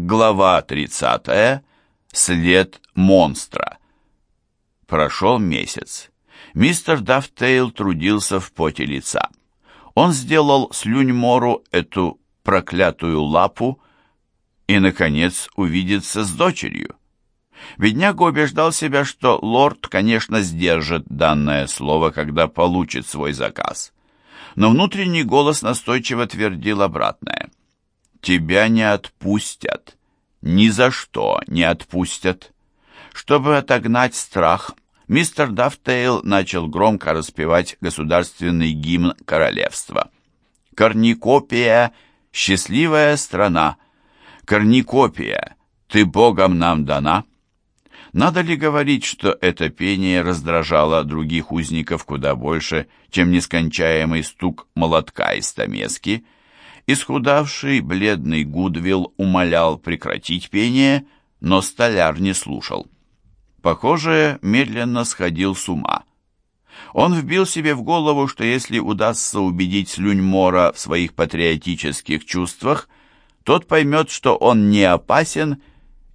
Глава 30. След монстра. Прошел месяц. Мистер Дафтейл трудился в поте лица. Он сделал слюньмору эту проклятую лапу и, наконец, увидеться с дочерью. Бедняга убеждал себя, что лорд, конечно, сдержит данное слово, когда получит свой заказ. Но внутренний голос настойчиво твердил обратное. «Тебя не отпустят. Ни за что не отпустят». Чтобы отогнать страх, мистер Дафтейл начал громко распевать государственный гимн королевства. «Корникопия — счастливая страна! Корникопия, ты Богом нам дана!» Надо ли говорить, что это пение раздражало других узников куда больше, чем нескончаемый стук молотка из стамески? Исхудавший, бледный Гудвилл умолял прекратить пение, но столяр не слушал. Похоже, медленно сходил с ума. Он вбил себе в голову, что если удастся убедить Слюньмора в своих патриотических чувствах, тот поймет, что он не опасен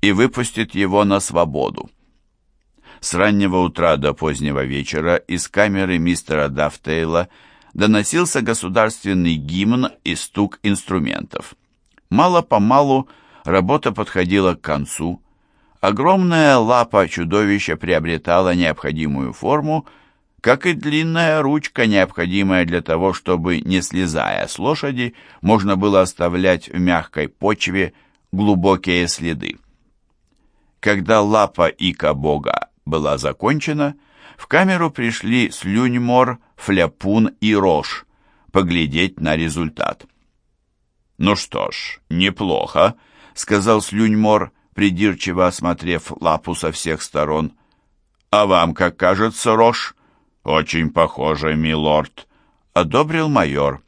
и выпустит его на свободу. С раннего утра до позднего вечера из камеры мистера Дафтейла доносился государственный гимн и стук инструментов. Мало-помалу работа подходила к концу. Огромная лапа чудовища приобретала необходимую форму, как и длинная ручка, необходимая для того, чтобы, не слезая с лошади, можно было оставлять в мягкой почве глубокие следы. Когда лапа Ика Бога была закончена, в камеру пришли Слюньмор, Фляпун и Рош поглядеть на результат. «Ну что ж, неплохо», — сказал Слюньмор, придирчиво осмотрев лапу со всех сторон. «А вам, как кажется, Рош?» «Очень похоже, милорд», — одобрил майор.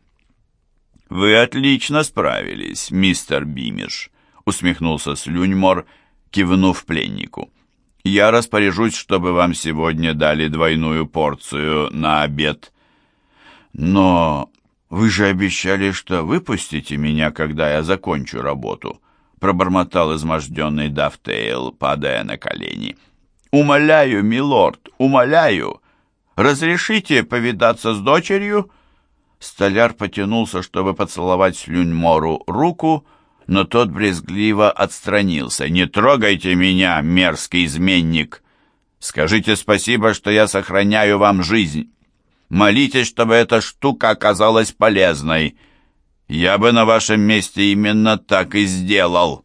«Вы отлично справились, мистер Бимиш», — усмехнулся Слюньмор, — кивнув пленнику. «Я распоряжусь, чтобы вам сегодня дали двойную порцию на обед». «Но вы же обещали, что выпустите меня, когда я закончу работу», пробормотал изможденный Дафтейл, падая на колени. «Умоляю, милорд, умоляю! Разрешите повидаться с дочерью?» Столяр потянулся, чтобы поцеловать Слюньмору руку, но тот брезгливо отстранился. «Не трогайте меня, мерзкий изменник! Скажите спасибо, что я сохраняю вам жизнь. Молитесь, чтобы эта штука оказалась полезной. Я бы на вашем месте именно так и сделал».